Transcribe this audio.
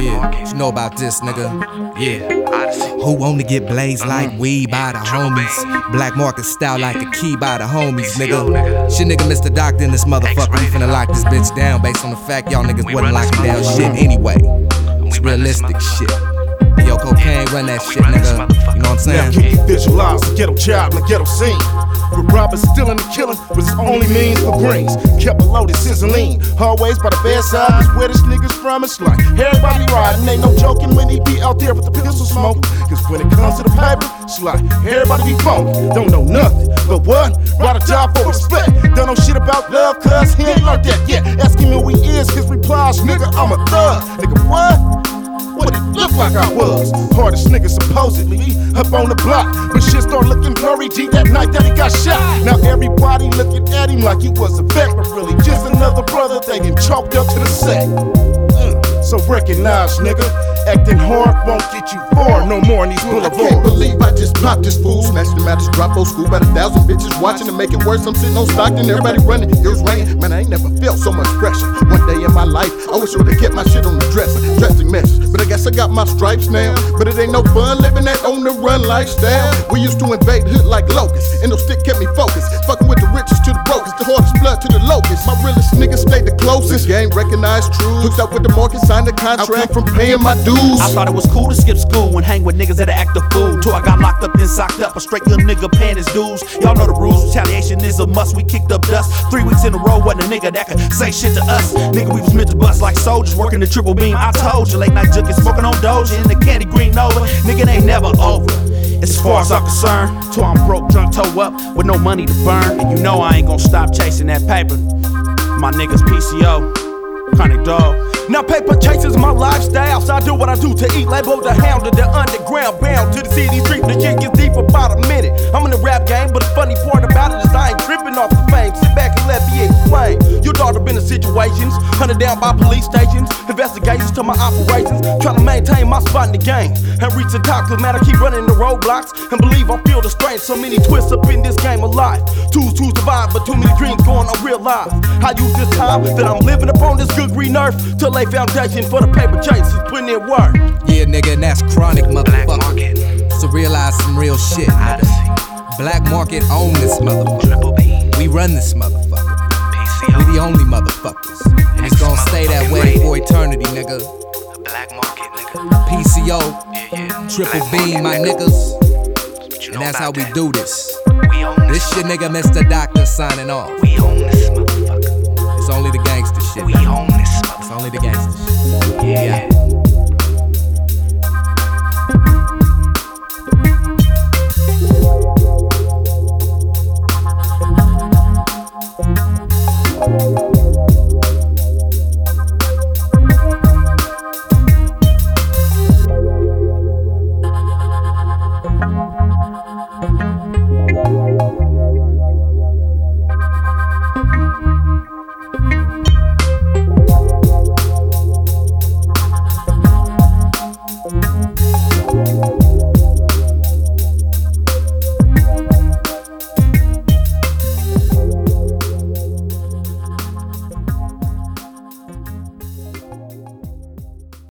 Yeah, you know about this, nigga. Yeah. Who wanna get blazed like weed by the homies? Black market style like a key by the homies, nigga. Shit, nigga, Mr. Doctor in this motherfucker. We finna lock this bitch down based on the fact y'all niggas wasn't locking down shit anyway. It's realistic shit. Yo, cocaine, run that shit, nigga. You know what I'm Now saying? can you visualize the ghetto child in the ghetto scene? With robbers stealing and killing was his only means for greens. Kept it loaded, sizzling. Hallways by the bedside where this niggas from. It's like everybody riding, ain't no joking when he be out there with the pistol smoke. Cause when it comes to the paper, it's like everybody be phony. Don't know nothing, but what? Write a job for respect. Don't know shit about love, cuz he ain't learned that yet. Ask him who he is, his replies, nigga, I'm a thug. Nigga, what? Look like I was. Hardest nigga supposedly up on the block. But shit start looking blurry G that night that he got shot. Now everybody looking at him like he was a vet, but really just another brother they done chalked up to the set. Uh, So recognize, nigga, acting hard won't get you far no more in these I can't believe I just popped this fool. Smashed the mattress, drop old school. About a thousand bitches watching to make it worse. I'm sitting on Stockton, everybody running. It was raining. Man, I ain't never felt so much pressure. One day in my life, I wish I would've kept my shit on the dresser. Dressing messes. But I I got my stripes now. But it ain't no fun living that on the run lifestyle. We used to invade hood like locusts. And no stick kept me focused. Closest. Game recognized true. Hooked up with the market, signed a contract from paying my dues. I thought it was cool to skip school and hang with niggas that act a fool. Till I got locked up and socked up. A straight little nigga paying his dues. Y'all know the rules. Retaliation is a must. We kicked up dust. Three weeks in a row, wasn't a nigga that could say shit to us. Nigga, we was meant to bust like soldiers working the triple beam. I told you, late night junkie smoking on Doja in the candy green Nova. Nigga, it ain't never over. As far as I'm concerned, till I'm broke, drunk, toe up, with no money to burn. And you know I ain't gonna stop chasing that paper. My niggas PCO, chronic dog. Now paper chases my lifestyle, so I do what I do to eat. Label the hound of the underground, bound to the city street. The shit gets deep about a minute. I'm in the rap game, but the funny part about it is I ain't tripping off the fame. Sit back and let me explain. Your daughter been in situations, hunted down by police stations, investigations to my operations, trying to maintain my spot in the game and reach the top. Cause man, I keep running the roadblocks and believe I feel the strain. So many twists up in this game of life. Tools to survive, but too many dreams going unrealized. I use this time that I'm living upon this good green earth to lay foundation for the paper chases, putting in work. Yeah, nigga, and that's chronic, motherfucker. So realize some real shit. nigga. Black market own this motherfucker. We run this motherfucker. We the only motherfuckers. And it's gonna stay that way for eternity, nigga. Black market, nigga. PCO, Yeah, yeah. triple Black beam, my niggas. And that's how about we do this. We own This this. shit, nigga, Mr. Doctor signing off.